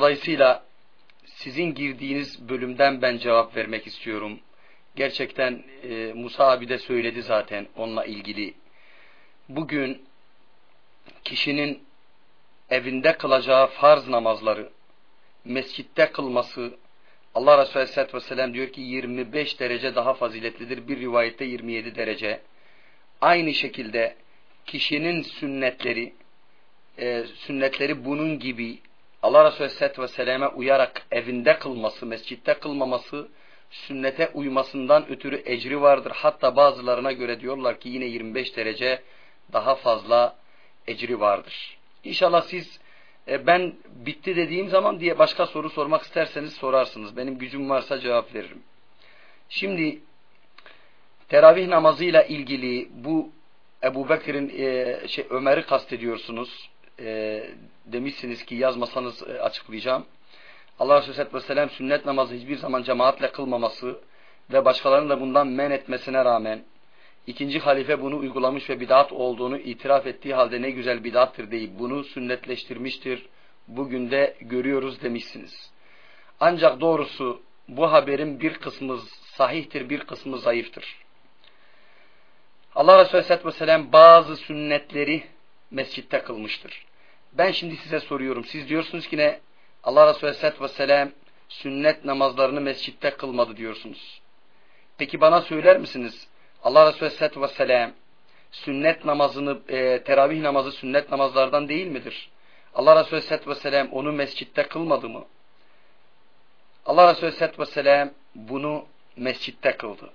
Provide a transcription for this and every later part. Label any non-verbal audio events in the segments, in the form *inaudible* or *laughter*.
Dolayısıyla sizin girdiğiniz bölümden ben cevap vermek istiyorum. Gerçekten e, Musa abi de söyledi zaten onunla ilgili. Bugün kişinin evinde kılacağı farz namazları mescitte kılması Allah Resulü Aleyhisselatü Vesselam diyor ki 25 derece daha faziletlidir. Bir rivayette 27 derece. Aynı şekilde kişinin sünnetleri e, sünnetleri bunun gibi Allah Resulü Aleyhisselatü Vesselam'a uyarak evinde kılması, mescitte kılmaması sünnete uymasından ötürü ecri vardır. Hatta bazılarına göre diyorlar ki yine 25 derece daha fazla ecri vardır. İnşallah siz e, ben bitti dediğim zaman diye başka soru sormak isterseniz sorarsınız. Benim gücüm varsa cevap veririm. Şimdi teravih namazıyla ilgili bu Ebu Bekir'in e, şey, Ömer'i kastediyorsunuz. E, demişsiniz ki yazmasanız e, açıklayacağım. Allah Resulü Aleyhisselatü Vesselam sünnet namazı hiçbir zaman cemaatle kılmaması ve başkalarının da bundan men etmesine rağmen ikinci halife bunu uygulamış ve bidat olduğunu itiraf ettiği halde ne güzel bidattır deyip bunu sünnetleştirmiştir. Bugün de görüyoruz demişsiniz. Ancak doğrusu bu haberin bir kısmı sahihtir, bir kısmı zayıftır. Allah Resulü Aleyhisselatü Vesselam bazı sünnetleri mescitte kılmıştır. Ben şimdi size soruyorum. Siz diyorsunuz ki ne? Allah Resulü Aleyhisselatü Vesselam sünnet namazlarını mescitte kılmadı diyorsunuz. Peki bana söyler misiniz? Allah Resulü Aleyhisselatü Vesselam sünnet namazını, e, teravih namazı sünnet namazlardan değil midir? Allah Resulü Aleyhisselatü Vesselam onu mescitte kılmadı mı? Allah Resulü Aleyhisselatü Vesselam bunu mescitte kıldı.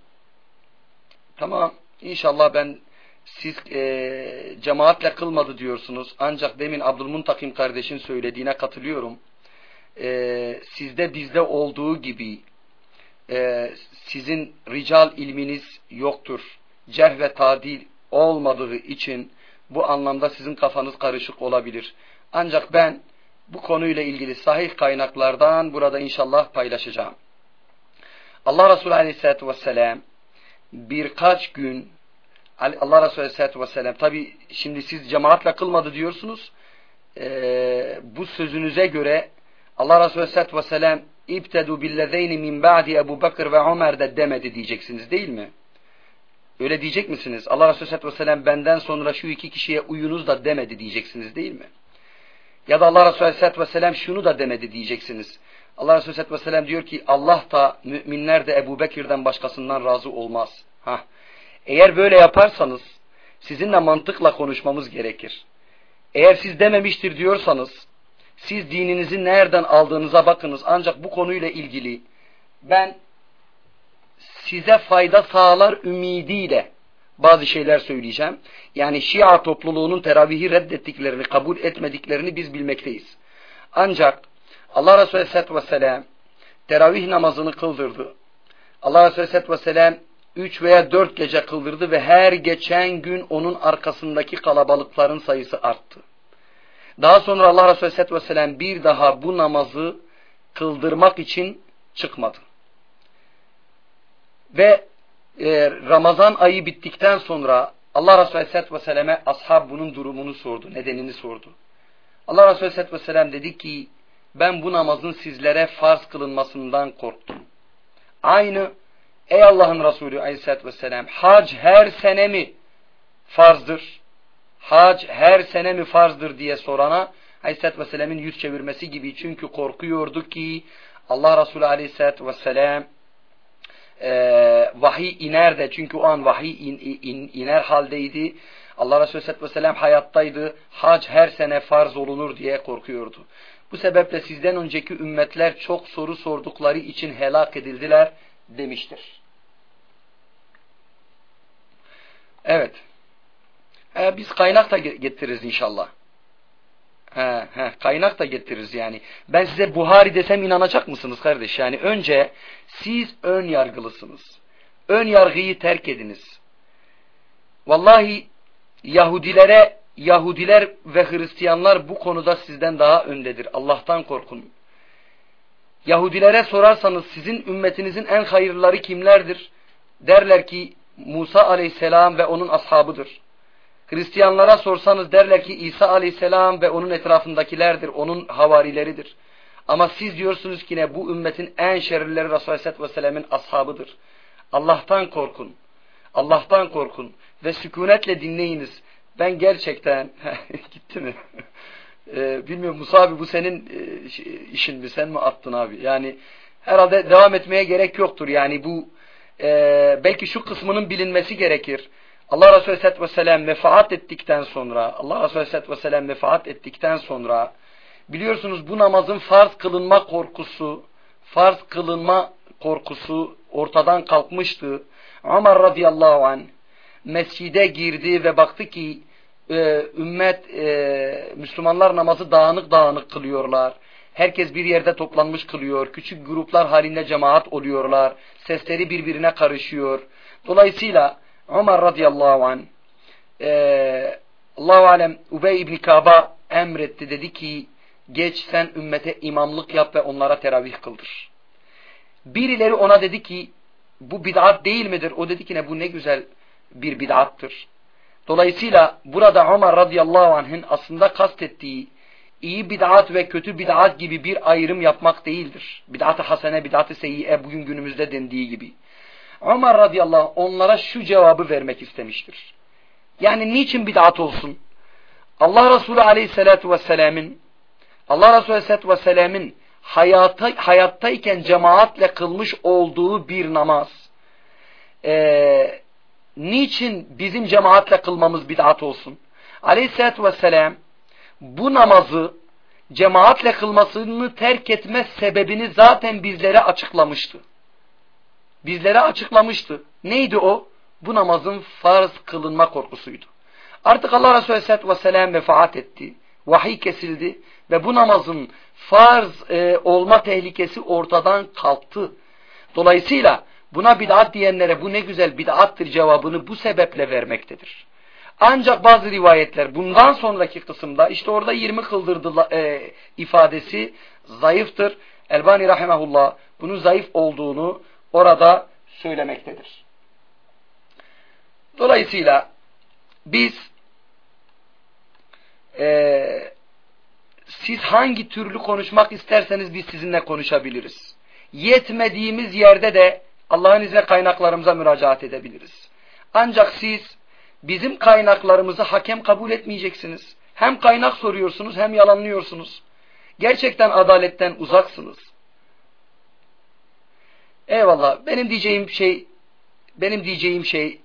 Tamam, inşallah ben siz e, cemaatle kılmadı diyorsunuz. Ancak demin Abdülmuntakim kardeşin söylediğine katılıyorum. E, sizde bizde olduğu gibi e, sizin rical ilminiz yoktur. Cerh ve tadil olmadığı için bu anlamda sizin kafanız karışık olabilir. Ancak ben bu konuyla ilgili sahih kaynaklardan burada inşallah paylaşacağım. Allah Resulü Aleyhisselatü Vesselam birkaç gün Allah Resulü Aleyhisselatü Vesselam tabi şimdi siz cemaatle kılmadı diyorsunuz. Ee, bu sözünüze göre Allah Resulü Aleyhisselatü Vesselam İbtedu billezeyni min ba'di Ebu Bakır ve Ömer de demedi diyeceksiniz değil mi? Öyle diyecek misiniz? Allah Resulü Aleyhisselatü Vesselam benden sonra şu iki kişiye uyunuz da demedi diyeceksiniz değil mi? Ya da Allah Resulü Aleyhisselatü Vesselam şunu da demedi diyeceksiniz. Allah Resulü Aleyhisselatü Vesselam diyor ki Allah da müminler de Ebu Bekir'den başkasından razı olmaz. Hah. Eğer böyle yaparsanız sizinle mantıkla konuşmamız gerekir. Eğer siz dememiştir diyorsanız siz dininizi nereden aldığınıza bakınız. Ancak bu konuyla ilgili ben size fayda sağlar ümidiyle bazı şeyler söyleyeceğim. Yani Şia topluluğunun teravihi reddettiklerini, kabul etmediklerini biz bilmekteyiz. Ancak Allah Resulü Aleyhisselatü Vesselam teravih namazını kıldırdı. Allah Resulü Aleyhisselatü Vesselam üç veya dört gece kıldırdı ve her geçen gün onun arkasındaki kalabalıkların sayısı arttı. Daha sonra Allah Resulü Aleyhisselatü Vesselam bir daha bu namazı kıldırmak için çıkmadı. Ve e, Ramazan ayı bittikten sonra Allah Resulü Aleyhisselatü Vesselam'e ashab bunun durumunu sordu, nedenini sordu. Allah Resulü Aleyhisselatü Vesselam dedi ki ben bu namazın sizlere farz kılınmasından korktum. Aynı ey Allah'ın Resulü Aleyhisselatü Vesselam hac her sene mi farzdır? hac her sene mi farzdır diye sorana Aleyhisselatü Vesselam'ın yüz çevirmesi gibi. Çünkü korkuyordu ki Allah Resulü Aleyhisselatü Vesselam e, vahiy iner de çünkü o an vahiy in, in, iner haldeydi. Allah Resulü Aleyhisselatü Vesselam hayattaydı. Hac her sene farz olunur diye korkuyordu. Bu sebeple sizden önceki ümmetler çok soru sordukları için helak edildiler demiştir. Evet. He, biz kaynak da getiririz inşallah. He, he, kaynak da getiririz yani. Ben size Buhari desem inanacak mısınız kardeş? Yani önce siz ön yargılısınız. Ön yargıyı terk ediniz. Vallahi Yahudilere, Yahudiler ve Hristiyanlar bu konuda sizden daha öndedir. Allah'tan korkun. Yahudilere sorarsanız sizin ümmetinizin en hayırları kimlerdir? Derler ki Musa aleyhisselam ve onun ashabıdır. Hristiyanlara sorsanız derler ki İsa aleyhisselam ve onun etrafındakilerdir, onun havarileridir. Ama siz diyorsunuz ki ne bu ümmetin en şerrileri Resulullah Aleyhisselatü Vesselam'ın ashabıdır. Allah'tan korkun. Allah'tan korkun ve sükunetle dinleyiniz. Ben gerçekten *laughs* gitti mi? Ee, bilmiyorum Musa abi bu senin e, işin mi? Sen mi attın abi? Yani herhalde devam etmeye gerek yoktur. Yani bu e, belki şu kısmının bilinmesi gerekir. Allah Resulü Aleyhisselatü Vesselam vefaat ettikten sonra Allah Resulü Aleyhisselatü Vesselam vefaat ettikten sonra biliyorsunuz bu namazın farz kılınma korkusu farz kılınma korkusu ortadan kalkmıştı. Ömer radıyallahu anh mescide girdi ve baktı ki e, ümmet e, Müslümanlar namazı dağınık dağınık kılıyorlar. Herkes bir yerde toplanmış kılıyor. Küçük gruplar halinde cemaat oluyorlar. Sesleri birbirine karışıyor. Dolayısıyla Ömer radıyallahu anh e, Allahu alem Ubey ibn Kaba emretti dedi ki geç sen ümmete imamlık yap ve onlara teravih kıldır. Birileri ona dedi ki bu bid'at değil midir? O dedi ki ne bu ne güzel bir bid'attır. Dolayısıyla burada Ömer radıyallahu anh'ın aslında kastettiği iyi bid'at ve kötü bid'at gibi bir ayrım yapmak değildir. Bid'at-ı hasene, bid'at-ı seyyiye bugün günümüzde dendiği gibi. Ömer radıyallahu anh onlara şu cevabı vermek istemiştir. Yani niçin bid'at olsun? Allah Resulü aleyhissalatu vesselamın Allah Resulü aleyhissalatu vesselamın hayatta, hayattayken cemaatle kılmış olduğu bir namaz. Ee, niçin bizim cemaatle kılmamız bid'at olsun? Aleyhisselatü vesselam bu namazı cemaatle kılmasını terk etme sebebini zaten bizlere açıklamıştı. Bizlere açıklamıştı. Neydi o? Bu namazın farz kılınma korkusuydu. Artık Allah Resulü Aleyhisselatü Vesselam vefaat etti. Vahiy kesildi ve bu namazın farz e, olma tehlikesi ortadan kalktı. Dolayısıyla buna bid'at diyenlere bu ne güzel bid'attır cevabını bu sebeple vermektedir. Ancak bazı rivayetler bundan sonraki kısımda işte orada 20 kıldırdı e, ifadesi zayıftır. Elbani rahimahullah bunun zayıf olduğunu orada söylemektedir. Dolayısıyla biz e, siz hangi türlü konuşmak isterseniz biz sizinle konuşabiliriz. Yetmediğimiz yerde de Allah'ın izniyle kaynaklarımıza müracaat edebiliriz. Ancak siz bizim kaynaklarımızı hakem kabul etmeyeceksiniz. Hem kaynak soruyorsunuz hem yalanlıyorsunuz. Gerçekten adaletten uzaksınız. Eyvallah. Benim diyeceğim şey benim diyeceğim şey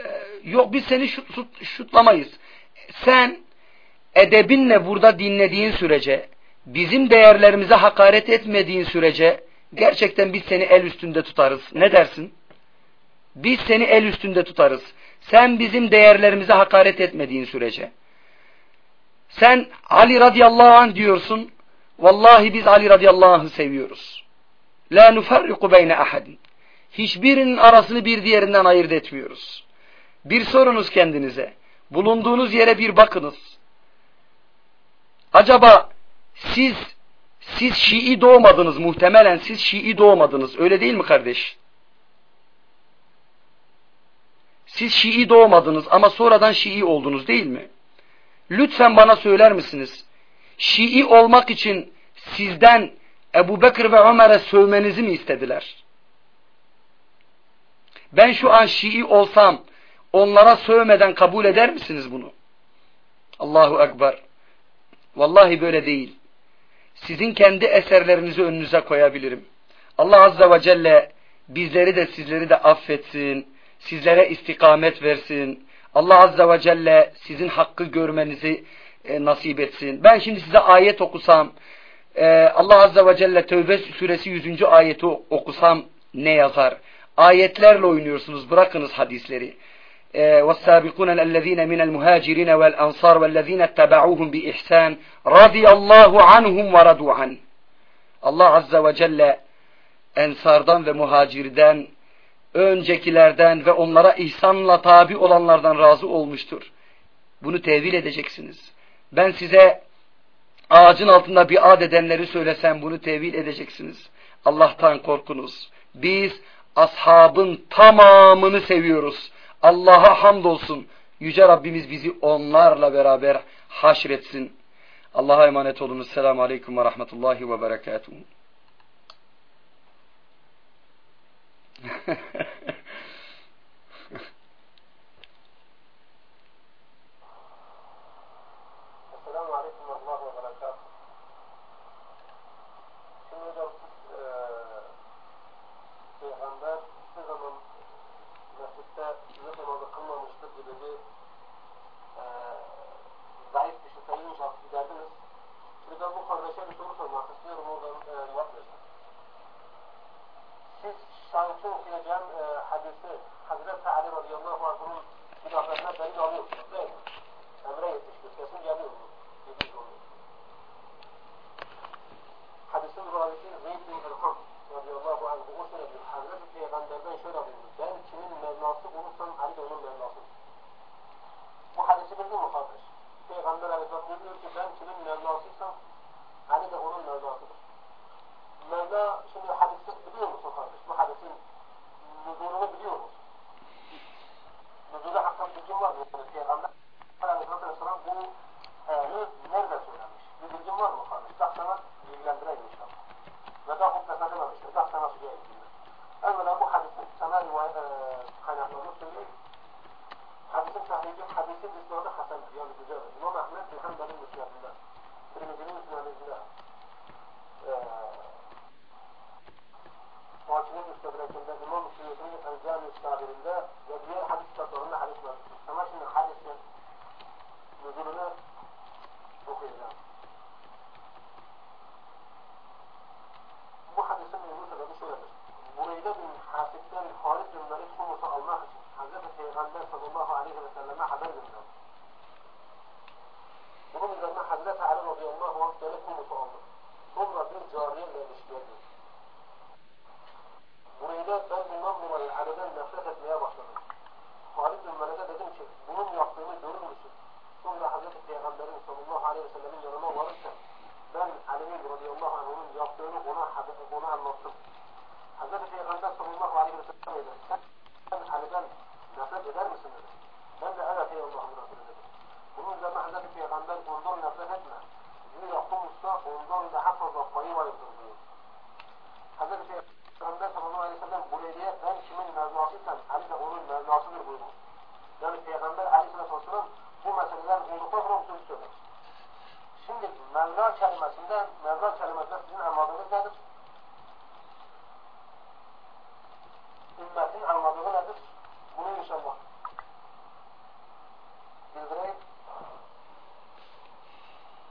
e, yok biz seni şut, şut, şutlamayız. Sen edebinle burada dinlediğin sürece, bizim değerlerimize hakaret etmediğin sürece gerçekten biz seni el üstünde tutarız. Ne dersin? Biz seni el üstünde tutarız. Sen bizim değerlerimize hakaret etmediğin sürece. Sen Ali radıyallahu anh diyorsun. Vallahi biz Ali radıyallahu anh'ı seviyoruz. La nufarriku beyne ahadin. Hiçbirinin arasını bir diğerinden ayırt etmiyoruz. Bir sorunuz kendinize. Bulunduğunuz yere bir bakınız. Acaba siz siz Şii doğmadınız muhtemelen siz Şii doğmadınız öyle değil mi kardeş? Siz Şii doğmadınız ama sonradan Şii oldunuz değil mi? Lütfen bana söyler misiniz? Şii olmak için sizden Ebu Bekir ve Ömer'e sövmenizi mi istediler? Ben şu an Şii olsam onlara sövmeden kabul eder misiniz bunu? Allahu Ekber. Vallahi böyle değil. Sizin kendi eserlerinizi önünüze koyabilirim. Allah Azze ve Celle bizleri de sizleri de affetsin. Sizlere istikamet versin. Allah Azze ve Celle sizin hakkı görmenizi e, nasip etsin. Ben şimdi size ayet okusam, e, Allah Azze ve Celle Tövbe suresi 100. ayeti okusam ne yazar? Ayetlerle oynuyorsunuz, bırakınız hadisleri. والسابقون الذين من المهاجرين والأنصار والذين اتبعوهم بإحسان رضي الله عنهم ورضوا عنه Allah Azze ve Celle ensardan ve muhacirden, öncekilerden ve onlara ihsanla tabi olanlardan razı olmuştur. Bunu tevil edeceksiniz. Ben size ağacın altında bir ad edenleri söylesem bunu tevil edeceksiniz. Allah'tan korkunuz. Biz ashabın tamamını seviyoruz. Allah'a hamdolsun. Yüce Rabbimiz bizi onlarla beraber haşretsin. Allah'a emanet olunuz. Selamun Aleyküm ve Rahmetullahi ve Berekatuhu. *laughs* Mevla kelimesinde, Mevla kelimesinde sizin anladığınız nedir? Ümmetin anladığı nedir? Bunu inşallah bildireyim.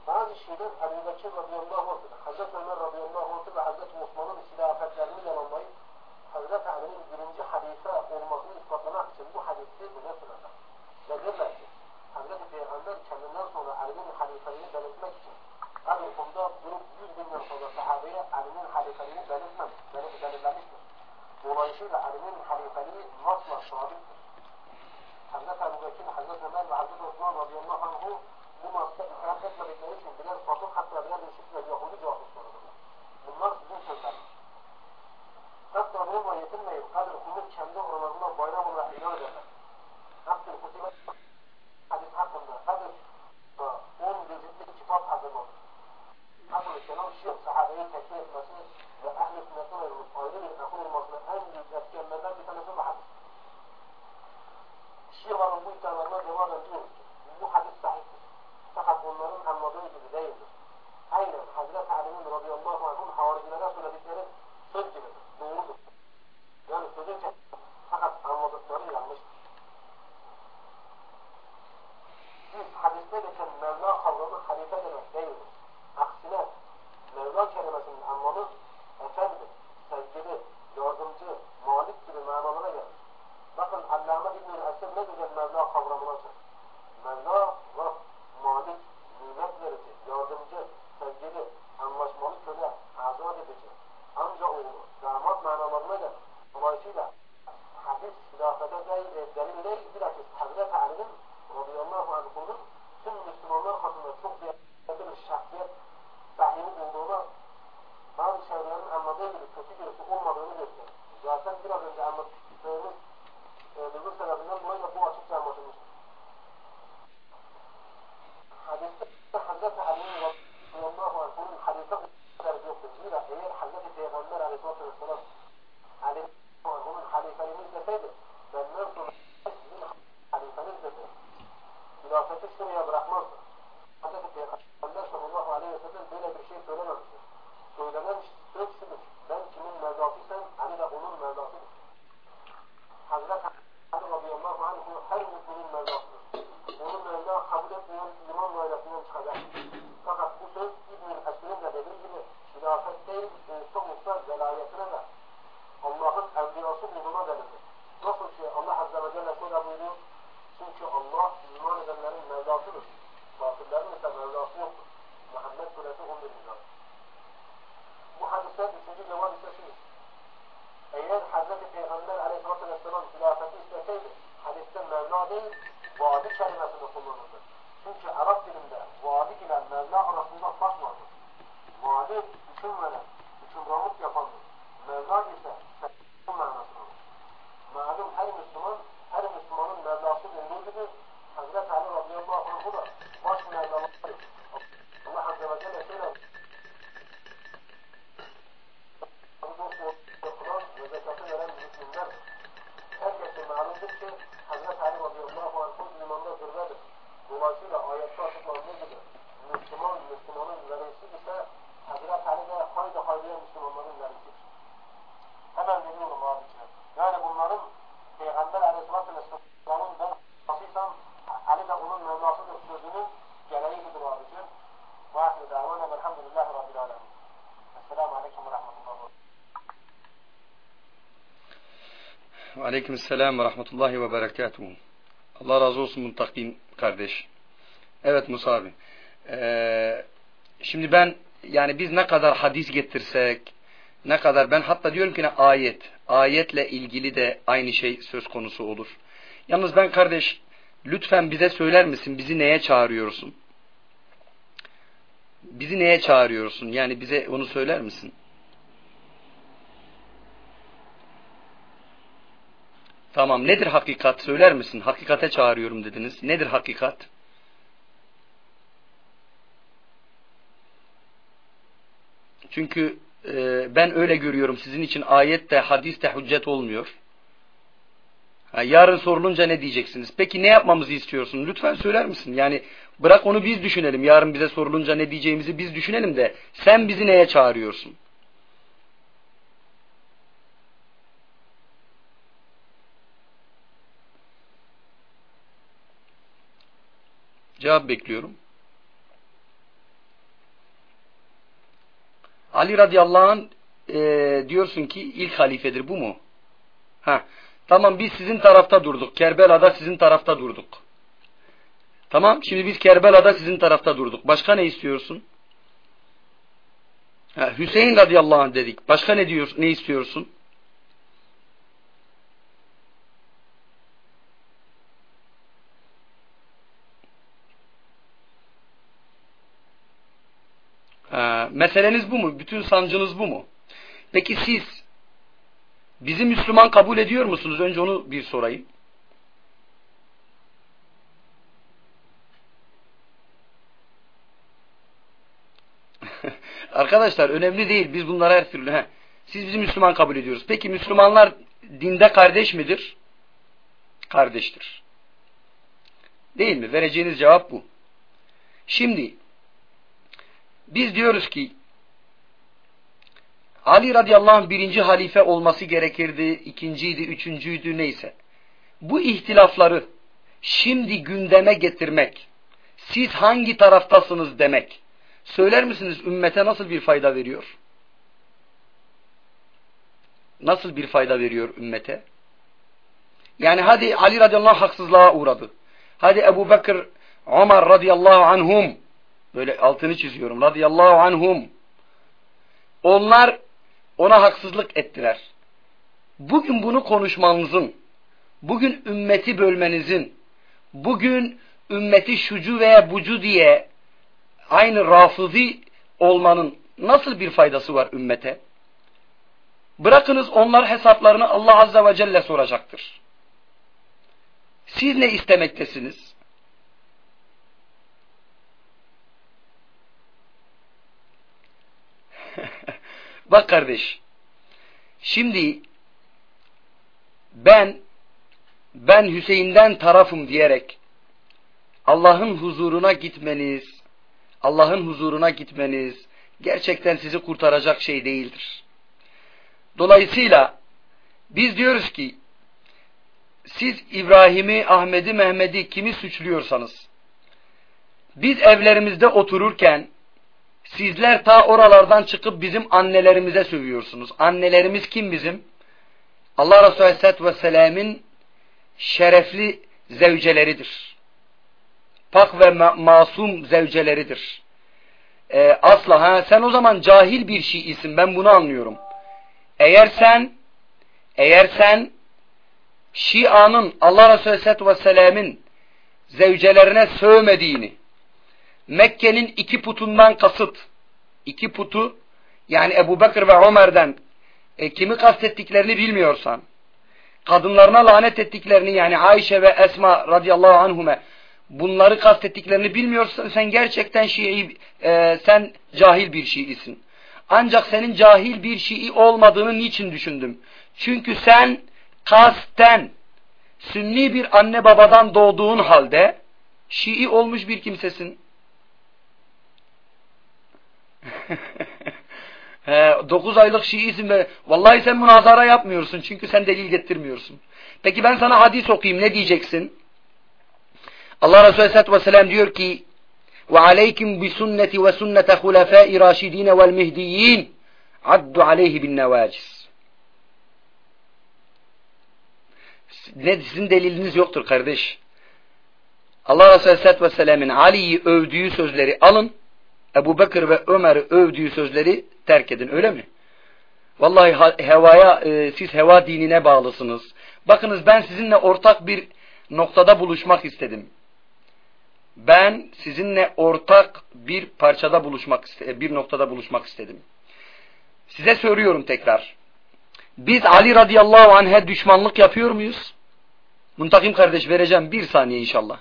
Bazı şeyler Ebu Bekir radıyallahu anh, Hazreti Ömer radıyallahu anh ve Hazreti Osman'ın silafetlerini yalanlayıp Hazreti Ali'nin birinci halife olmasını ispatlamak için bu hadisi bize sunacak. Ve derler ki, Hazreti Peygamber kendinden sonra Ali'nin halifeliğini belirtmek için قال القمدار جروب جزء من الحوزة الصحابية علمين حليفاني بلزمن بلزمن قريشين علمين حليفاني مصنع شعبي حضرتها أبو بكر حضرتها مال وحضرتها عثمان رضي الله عنه هما الكلام ده ما بيتقالش في بلاد الفاطمه حتى بلاد الشيخ اليهودي جوه الصورة من مصر دي شغال حتى هو يتم يقال الخروج شمال رمضان وبينهم راح ينادى Lleva los muertos a la gloria, van a Dios. Aleyküm selam ve rahmetullahi ve berekatuhu. Allah razı olsun muntakim kardeş. Evet Musa abi. Ee, şimdi ben yani biz ne kadar hadis getirsek ne kadar ben hatta diyorum ki ne ayet. Ayetle ilgili de aynı şey söz konusu olur. Yalnız ben kardeş lütfen bize söyler misin bizi neye çağırıyorsun? Bizi neye çağırıyorsun? Yani bize onu söyler misin? Tamam nedir hakikat söyler misin? Hakikate çağırıyorum dediniz. Nedir hakikat? Çünkü e, ben öyle görüyorum. Sizin için ayet de hadis de hüccet olmuyor. Ha, yarın sorulunca ne diyeceksiniz? Peki ne yapmamızı istiyorsun? Lütfen söyler misin? Yani bırak onu biz düşünelim. Yarın bize sorulunca ne diyeceğimizi biz düşünelim de sen bizi neye çağırıyorsun? Cevap bekliyorum. Ali radıyallahu anh e, diyorsun ki ilk halifedir bu mu? Ha, tamam biz sizin tarafta durduk. Kerbela'da sizin tarafta durduk. Tamam şimdi biz Kerbela'da sizin tarafta durduk. Başka ne istiyorsun? Ha, Hüseyin radıyallahu anh dedik. Başka ne diyorsun? Ne istiyorsun? Ee, meseleniz bu mu? Bütün sancınız bu mu? Peki siz bizi Müslüman kabul ediyor musunuz? Önce onu bir sorayım. *laughs* Arkadaşlar önemli değil. Biz bunlara her türlü. He. Siz bizi Müslüman kabul ediyoruz. Peki Müslümanlar dinde kardeş midir? Kardeştir. Değil mi? Vereceğiniz cevap bu. Şimdi biz diyoruz ki Ali radıyallahu anh birinci halife olması gerekirdi, ikinciydi, üçüncüydü neyse. Bu ihtilafları şimdi gündeme getirmek, siz hangi taraftasınız demek, söyler misiniz ümmete nasıl bir fayda veriyor? Nasıl bir fayda veriyor ümmete? Yani hadi Ali radıyallahu anh haksızlığa uğradı. Hadi Ebu Bekir, Ömer radıyallahu anhum Böyle altını çiziyorum. Radıyallahu anhum. Onlar ona haksızlık ettiler. Bugün bunu konuşmanızın, bugün ümmeti bölmenizin, bugün ümmeti şucu veya bucu diye aynı rafızi olmanın nasıl bir faydası var ümmete? Bırakınız onlar hesaplarını Allah Azze ve Celle soracaktır. Siz ne istemektesiniz? Bak kardeş, şimdi ben ben Hüseyin'den tarafım diyerek Allah'ın huzuruna gitmeniz, Allah'ın huzuruna gitmeniz gerçekten sizi kurtaracak şey değildir. Dolayısıyla biz diyoruz ki siz İbrahim'i, Ahmet'i, Mehmet'i kimi suçluyorsanız biz evlerimizde otururken Sizler ta oralardan çıkıp bizim annelerimize sövüyorsunuz. Annelerimiz kim bizim? Allah Resulü Aleyhisselatü Vesselam'ın şerefli zevceleridir. Pak ve ma masum zevceleridir. Ee, asla ha sen o zaman cahil bir Şiisin ben bunu anlıyorum. Eğer sen eğer sen Şia'nın Allah Resulü Aleyhisselatü Vesselam'ın zevcelerine sövmediğini Mekke'nin iki putundan kasıt iki putu yani Ebu Bekir ve Ömer'den e, kimi kastettiklerini bilmiyorsan kadınlarına lanet ettiklerini yani Ayşe ve Esma radıyallahu anhume bunları kastettiklerini bilmiyorsan sen gerçekten Şii, e, sen cahil bir Şiisin. Ancak senin cahil bir Şii olmadığını niçin düşündüm? Çünkü sen kasten Sünni bir anne babadan doğduğun halde Şii olmuş bir kimsesin. *laughs* 9 aylık Şiisin ve vallahi sen münazara yapmıyorsun çünkü sen delil getirmiyorsun. Peki ben sana hadis okuyayım ne diyeceksin? Allah Resulü Aleyhisselatü Vesselam diyor ki وَعَلَيْكُمْ بِسُنَّةِ وَسُنَّةَ خُلَفَاءِ رَاشِد۪ينَ وَالْمِهْدِيِّينَ عَدُّ عَلَيْهِ بِالنَّوَاجِسِ Ne sizin deliliniz yoktur kardeş. Allah Resulü Aleyhisselatü Vesselam'ın Ali'yi övdüğü sözleri alın. Ebu Bekir ve Ömer'i övdüğü sözleri terk edin. Öyle mi? Vallahi hevaya, e, siz heva dinine bağlısınız. Bakınız ben sizinle ortak bir noktada buluşmak istedim. Ben sizinle ortak bir parçada buluşmak bir noktada buluşmak istedim. Size soruyorum tekrar. Biz Ali radıyallahu anh'e düşmanlık yapıyor muyuz? Muntakim kardeş vereceğim bir saniye inşallah.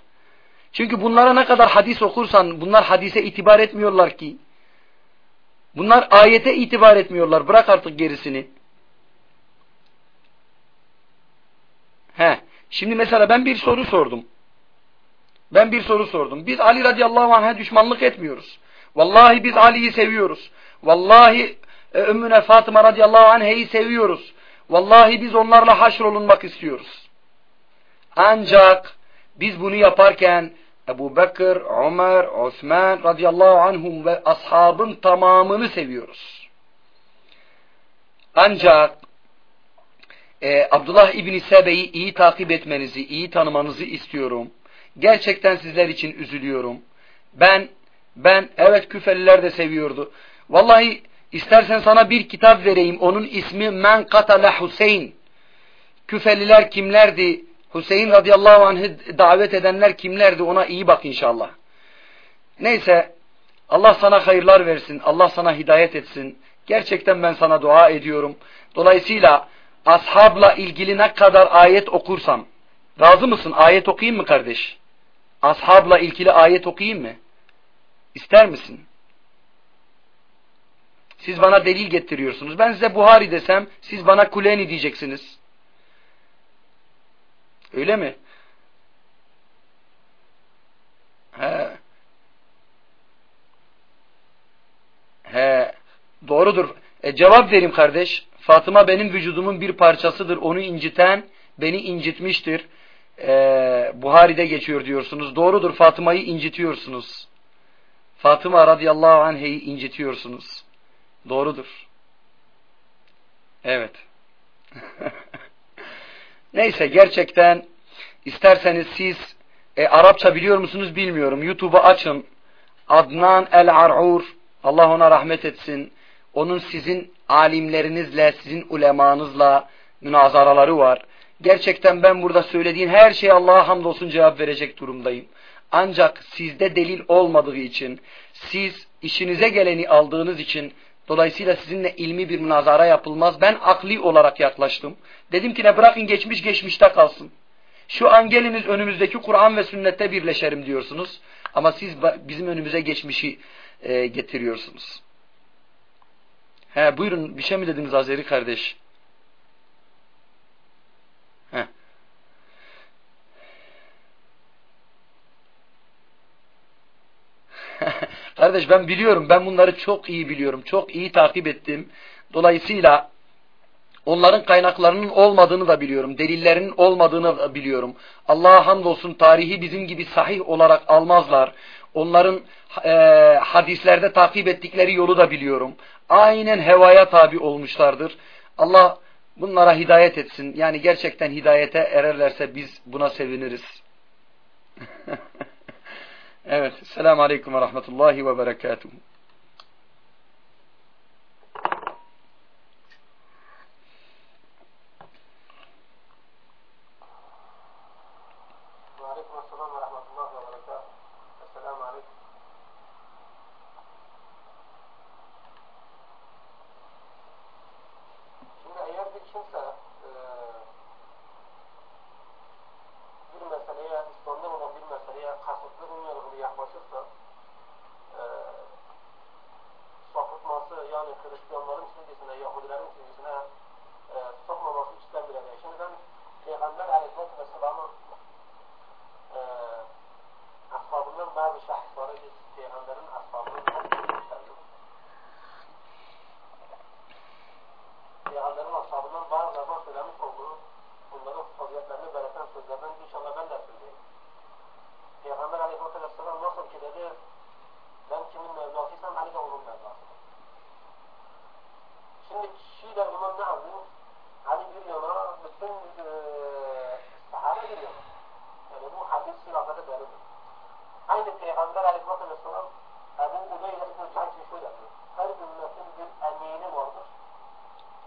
Çünkü bunlara ne kadar hadis okursan bunlar hadise itibar etmiyorlar ki. Bunlar ayete itibar etmiyorlar. Bırak artık gerisini. He. Şimdi mesela ben bir soru sordum. Ben bir soru sordum. Biz Ali radıyallahu anh'a düşmanlık etmiyoruz. Vallahi biz Ali'yi seviyoruz. Vallahi e, Ümmüne Fatıma radıyallahu anh'ı seviyoruz. Vallahi biz onlarla haşrolunmak istiyoruz. Ancak biz bunu yaparken Ebu Bekir, Ömer, Osman radıyallahu anhum ve ashabın tamamını seviyoruz. Ancak e, Abdullah İbni Sebe'yi iyi takip etmenizi, iyi tanımanızı istiyorum. Gerçekten sizler için üzülüyorum. Ben, ben evet küfeliler de seviyordu. Vallahi istersen sana bir kitap vereyim. Onun ismi Men Katala Hüseyin. Küfeliler kimlerdi? Hüseyin radıyallahu anh'ı davet edenler kimlerdi ona iyi bak inşallah. Neyse Allah sana hayırlar versin. Allah sana hidayet etsin. Gerçekten ben sana dua ediyorum. Dolayısıyla ashabla ilgili ne kadar ayet okursam razı mısın? Ayet okuyayım mı kardeş? Ashabla ilgili ayet okuyayım mı? İster misin? Siz bana delil getiriyorsunuz. Ben size Buhari desem siz bana Kuleni diyeceksiniz. Öyle mi? He. He. Doğrudur. E, cevap vereyim kardeş. Fatıma benim vücudumun bir parçasıdır. Onu inciten beni incitmiştir. Ee, Buhari'de geçiyor diyorsunuz. Doğrudur Fatıma'yı incitiyorsunuz. Fatıma radıyallahu anh'ı incitiyorsunuz. Doğrudur. Evet. *laughs* Neyse gerçekten isterseniz siz e, Arapça biliyor musunuz bilmiyorum. YouTube'u açın. Adnan el-Ar'ur Allah ona rahmet etsin. Onun sizin alimlerinizle, sizin ulemanızla münazaraları var. Gerçekten ben burada söylediğin her şeye Allah'a hamdolsun cevap verecek durumdayım. Ancak sizde delil olmadığı için, siz işinize geleni aldığınız için Dolayısıyla sizinle ilmi bir münazara yapılmaz. Ben akli olarak yaklaştım. Dedim ki ne bırakın geçmiş geçmişte kalsın. Şu an geliniz önümüzdeki Kur'an ve sünnette birleşerim diyorsunuz. Ama siz bizim önümüze geçmişi e, getiriyorsunuz. He buyurun bir şey mi dediniz Azeri kardeş? He. Kardeş ben biliyorum. Ben bunları çok iyi biliyorum. Çok iyi takip ettim. Dolayısıyla onların kaynaklarının olmadığını da biliyorum. Delillerinin olmadığını da biliyorum. Allah'a hamdolsun tarihi bizim gibi sahih olarak almazlar. Onların e, hadislerde takip ettikleri yolu da biliyorum. Aynen hevaya tabi olmuşlardır. Allah bunlara hidayet etsin. Yani gerçekten hidayete ererlerse biz buna seviniriz. *laughs* evet. Selamun Aleyküm ve Rahmetullahi ve Berekatuhu. Şimdi kişiler bundan ne anlıyor? Ali bir yana, bütün e, sahabe bir yana. Yani bu hadis silafete denilir. Aynı Peygamber Aleyhisselatü Vesselam Ebu Ubeyde İbn-i Sa'd'ı şöyle diyor. Her ümmetin bir emini vardır.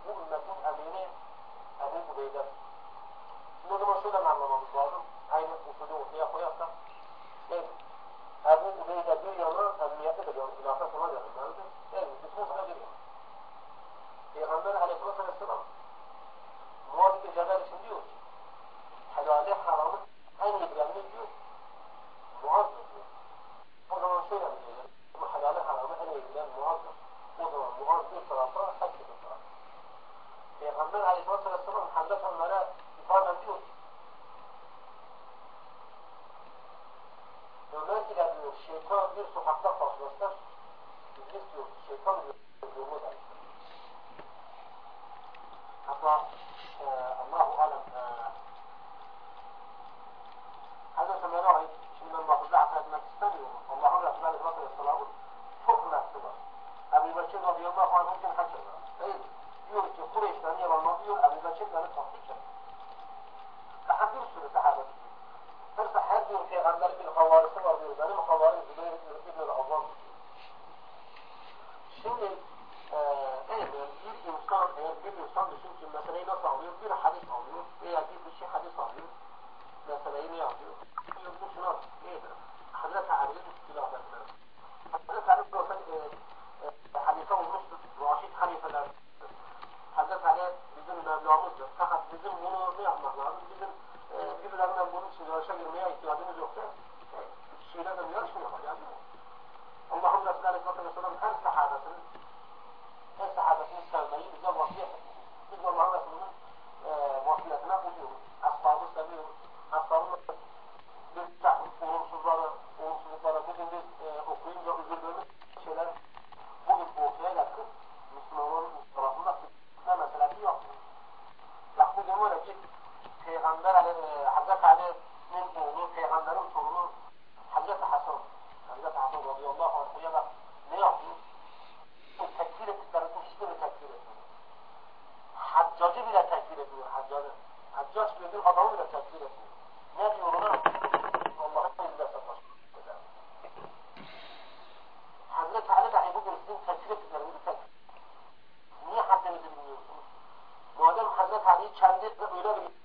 Bu ümmetin emini Ebu Ubeyde. Şimdi o zaman şöyle anlamamız lazım. Aynı usulü ortaya koyarsak. Değil mi? Ebu Peygamber Aleyhisselatü Vesselam Muaz bin Cebel için diyor ki helali haramı en iyi bilenler diyor Muaz'dır diyor. O zaman şöyle mi diyor? Bu helali haramı en iyi bilen Muaz'dır. O zaman Muaz bir tarafa, hepsi bir tarafa. Peygamber Aleyhisselatü Vesselam Hazreti Ömer'e ifade diyor ki Ömer ile diyor şeytan bir sokakta karşılaşlar. İblis diyor şeytan diyor yolunu da radıyallahu anh için kaçırlar. Değil mi? Diyor ki Kureyş'ten yalanlatıyor Ebu Bekir beni tasdik etti. Daha bir sürü sahabe diyor. Mesela her diyor peygamberin bir havarisi var diyor. Benim havarim Zübeyir İbn-i Avvam diyor. Şimdi e, eğer bir insan eğer bir insan düşün ki meseleyi nasıl alıyor? Bir hadis alıyor veya bir kişi hadis alıyor. Meseleyi ne yapıyor? Diyor bu şuna bizim bunu ne yapmak lazım? Bizim e, birilerinden bunun için yarışa girmeye ihtiyacımız yoksa e, kişiyle de yarış mı yapacağız? Allah'ın Resulü Aleyhisselatü Vesselam her sahabesinin her sahabesini sevmeyi bize vasiyet etti. Biz Allah'ın Resulü'nün e, vasiyetine uyuyoruz. Ashabı seviyoruz. Ashabın bir takım olumsuzları, olumsuzlukları bugün biz e, okuyunca üzüldüğümüz şeyler bugün ortaya getirip Müslümanların tarafında fitne meselesi yapmıyor. Bak bugün öyle ki Peygamber Ali, e, Hazreti Ali'nin oğlu, Peygamberin torunu Hazreti Hasan, Hazreti Hasan radıyallahu anh'a bak ne yapıyor? tekfir ettiklerinin hiçbirini tekfir etmiyor. Haccacı bile tekfir etmiyor, haccacı. Haccac bir adamı bile tekfir etmiyor. Ne diyor ona? Allah'ın izniyle sataş. Hazreti Ali dahi bugün sizin tekfir ettiklerinizi tekfir Niye haddinizi bilmiyorsunuz? Madem Hazreti Ali kendi öyle bir yere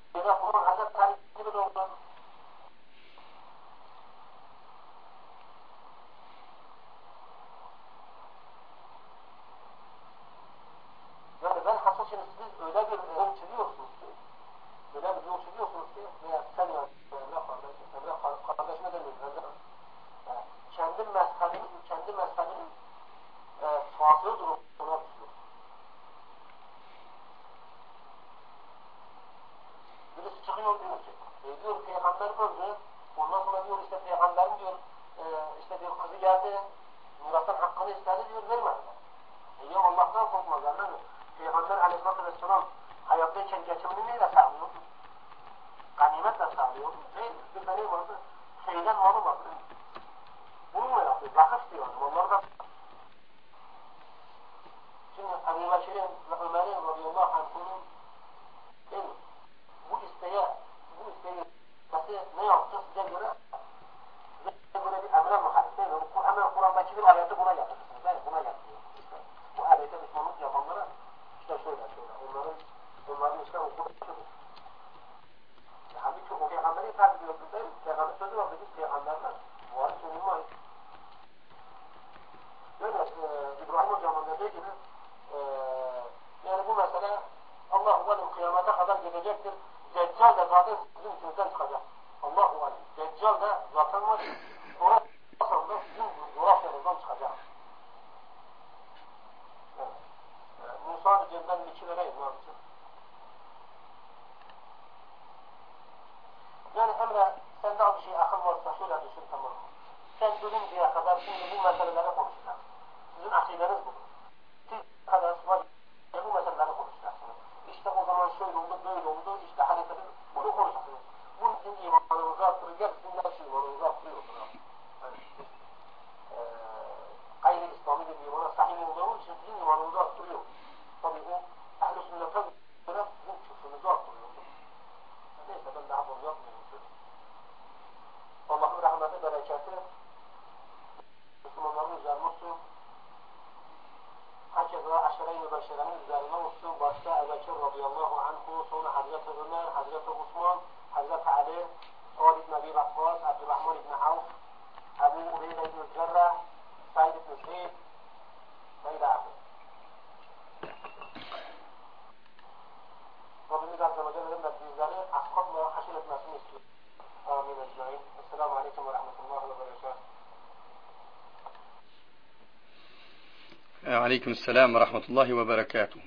Aleyküm selam ve rahmetullahi ve berekatuhu.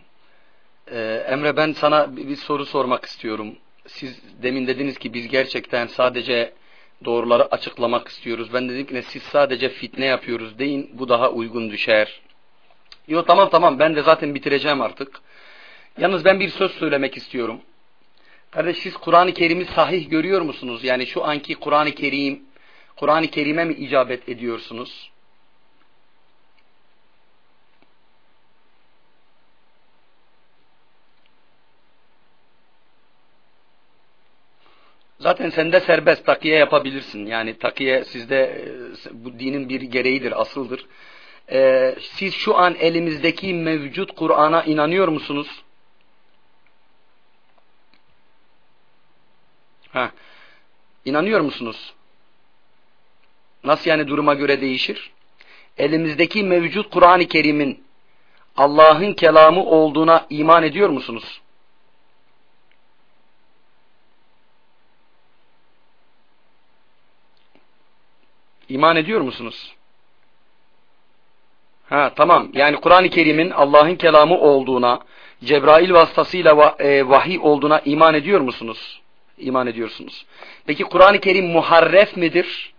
Ee, Emre ben sana bir soru sormak istiyorum. Siz demin dediniz ki biz gerçekten sadece doğruları açıklamak istiyoruz. Ben dedim ki ne siz sadece fitne yapıyoruz deyin bu daha uygun düşer. Yo tamam tamam ben de zaten bitireceğim artık. Yalnız ben bir söz söylemek istiyorum. Kardeş siz Kur'an-ı Kerim'i sahih görüyor musunuz? Yani şu anki Kur'an-ı Kerim, Kur'an-ı Kerim'e mi icabet ediyorsunuz? Zaten sende serbest takiye yapabilirsin. Yani takiye sizde e, bu dinin bir gereğidir, asıldır. Ee, siz şu an elimizdeki mevcut Kur'an'a inanıyor musunuz? Ha. İnanıyor musunuz? Nasıl yani duruma göre değişir? Elimizdeki mevcut Kur'an-ı Kerim'in Allah'ın kelamı olduğuna iman ediyor musunuz? İman ediyor musunuz? Ha tamam. Yani Kur'an-ı Kerim'in Allah'ın kelamı olduğuna, Cebrail vasıtasıyla e, vahiy olduğuna iman ediyor musunuz? İman ediyorsunuz. Peki Kur'an-ı Kerim muharref midir?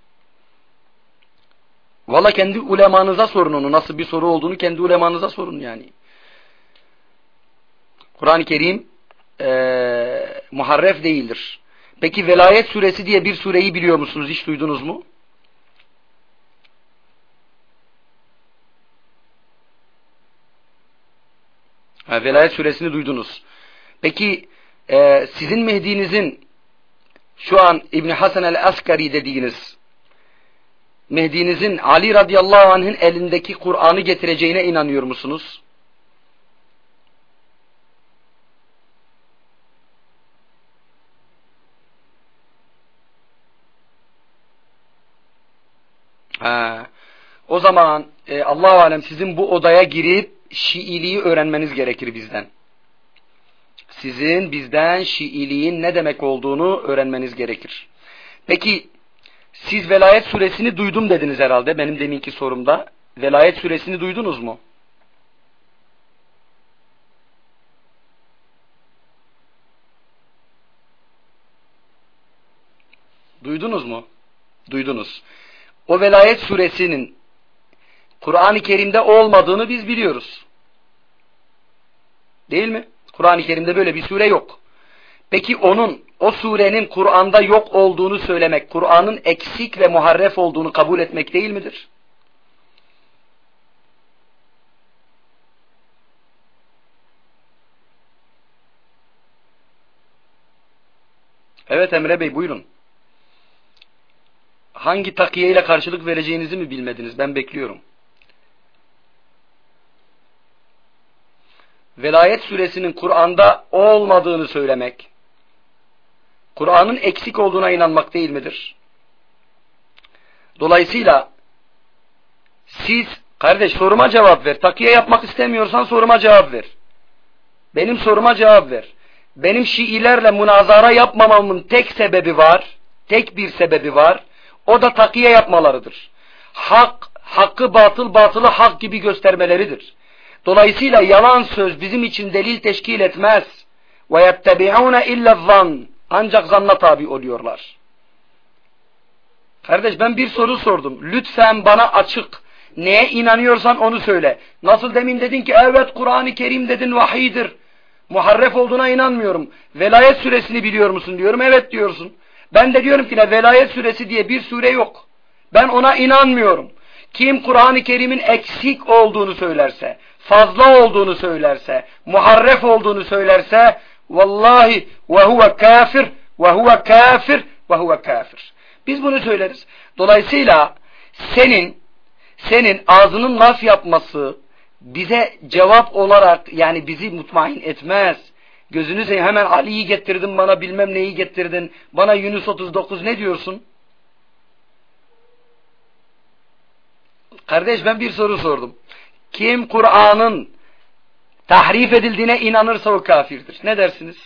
Valla kendi ulemanıza sorun onu. Nasıl bir soru olduğunu kendi ulemanıza sorun yani. Kur'an-ı Kerim e, muharref değildir. Peki Velayet suresi diye bir sureyi biliyor musunuz? Hiç duydunuz mu? Ha, Velayet suresini duydunuz. Peki e, sizin Mehdi'nizin şu an İbn Hasan el-Askari dediğiniz Mehdi'nizin Ali radıyallahu anh'ın elindeki Kur'an'ı getireceğine inanıyor musunuz? Ha, o zaman e, Allah-u Alem sizin bu odaya girip Şiiliği öğrenmeniz gerekir bizden. Sizin bizden Şiiliğin ne demek olduğunu öğrenmeniz gerekir. Peki siz Velayet suresini duydum dediniz herhalde benim deminki sorumda. Velayet suresini duydunuz mu? Duydunuz mu? Duydunuz. O Velayet suresinin Kur'an-ı Kerim'de olmadığını biz biliyoruz. Değil mi? Kur'an-ı Kerim'de böyle bir sure yok. Peki onun, o surenin Kur'an'da yok olduğunu söylemek, Kur'an'ın eksik ve muharref olduğunu kabul etmek değil midir? Evet Emre Bey buyurun. Hangi takiye ile karşılık vereceğinizi mi bilmediniz? Ben bekliyorum. Velayet suresinin Kur'an'da olmadığını söylemek, Kur'an'ın eksik olduğuna inanmak değil midir? Dolayısıyla siz kardeş soruma cevap ver. Takiye yapmak istemiyorsan soruma cevap ver. Benim soruma cevap ver. Benim Şiilerle münazara yapmamamın tek sebebi var. Tek bir sebebi var. O da takiye yapmalarıdır. Hak, hakkı batıl, batılı hak gibi göstermeleridir. Dolayısıyla yalan söz bizim için delil teşkil etmez. Ve yettebi'ûne illa zan. Ancak zanna tabi oluyorlar. Kardeş ben bir soru sordum. Lütfen bana açık. Neye inanıyorsan onu söyle. Nasıl demin dedin ki evet Kur'an-ı Kerim dedin vahiydir. Muharref olduğuna inanmıyorum. Velayet suresini biliyor musun diyorum. Evet diyorsun. Ben de diyorum ki ne velayet suresi diye bir sure yok. Ben ona inanmıyorum. Kim Kur'an-ı Kerim'in eksik olduğunu söylerse, fazla olduğunu söylerse, muharref olduğunu söylerse, vallahi ve huve kafir, ve huve kafir, ve huve kafir. Biz bunu söyleriz. Dolayısıyla senin, senin ağzının laf yapması bize cevap olarak yani bizi mutmain etmez. Gözünü seveyim hemen Ali'yi getirdin bana bilmem neyi getirdin. Bana Yunus 39 ne diyorsun? Kardeş ben bir soru sordum. Kim Kur'an'ın tahrif edildiğine inanırsa o kafirdir. Ne dersiniz?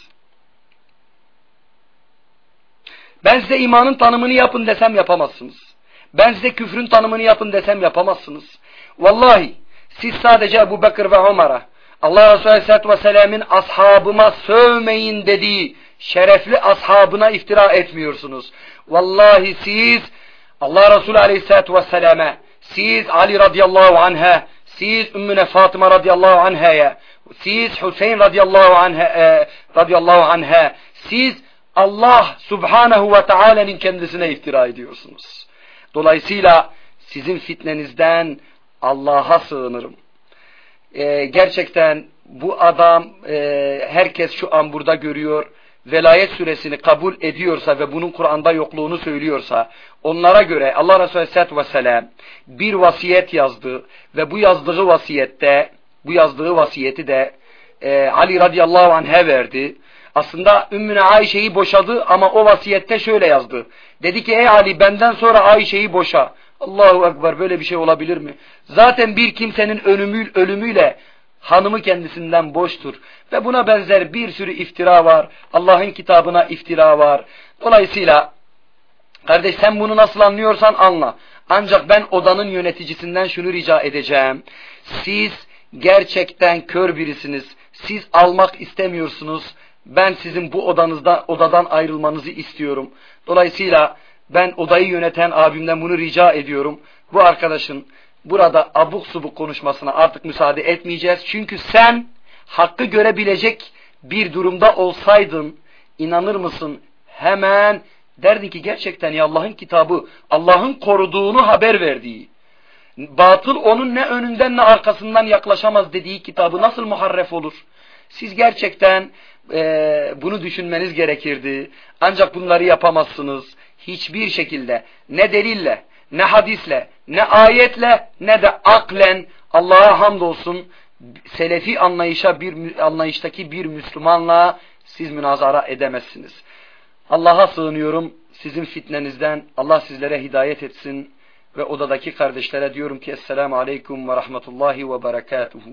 Ben size imanın tanımını yapın desem yapamazsınız. Ben size küfrün tanımını yapın desem yapamazsınız. Vallahi siz sadece Ebu Bekir ve Umar'a Allah Resulü Aleyhisselatü Vesselam'ın ashabıma sövmeyin dediği şerefli ashabına iftira etmiyorsunuz. Vallahi siz Allah Resulü Aleyhisselatü Vesselam'a siz Ali radıyallahu anh'a siz Ümmüne Fatıma radıyallahu anha'ya siz Hüseyin radıyallahu anh'a e, radıyallahu anh'a siz Allah subhanahu ve teala'nın kendisine iftira ediyorsunuz. Dolayısıyla sizin fitnenizden Allah'a sığınırım. Ee, gerçekten bu adam e, herkes şu an burada görüyor. Velayet süresini kabul ediyorsa ve bunun Kur'an'da yokluğunu söylüyorsa onlara göre Allah Resulü Aleyhisselatü Vesselam bir vasiyet yazdı ve bu yazdığı vasiyette bu yazdığı vasiyeti de e, Ali radıyallahu anh'e verdi. Aslında Ümmüne Ayşe'yi boşadı ama o vasiyette şöyle yazdı. Dedi ki ey Ali benden sonra Ayşe'yi boşa. Allahu Ekber böyle bir şey olabilir mi? Zaten bir kimsenin ölümü, ölümüyle hanımı kendisinden boştur. Ve buna benzer bir sürü iftira var. Allah'ın kitabına iftira var. Dolayısıyla kardeş sen bunu nasıl anlıyorsan anla. Ancak ben odanın yöneticisinden şunu rica edeceğim. Siz gerçekten kör birisiniz. Siz almak istemiyorsunuz. Ben sizin bu odanızda odadan ayrılmanızı istiyorum. Dolayısıyla ben odayı yöneten abimden bunu rica ediyorum. Bu arkadaşın burada abuk subuk konuşmasına artık müsaade etmeyeceğiz. Çünkü sen hakkı görebilecek bir durumda olsaydın inanır mısın hemen derdin ki gerçekten ya Allah'ın kitabı Allah'ın koruduğunu haber verdiği batıl onun ne önünden ne arkasından yaklaşamaz dediği kitabı nasıl muharref olur? Siz gerçekten e, bunu düşünmeniz gerekirdi. Ancak bunları yapamazsınız. Hiçbir şekilde ne delille, ne hadisle, ne ayetle, ne de aklen Allah'a hamdolsun selefi anlayışa bir anlayıştaki bir Müslümanla siz münazara edemezsiniz. Allah'a sığınıyorum sizin fitnenizden. Allah sizlere hidayet etsin ve odadaki kardeşlere diyorum ki Esselamu Aleyküm ve Rahmetullahi ve Berekatuhu.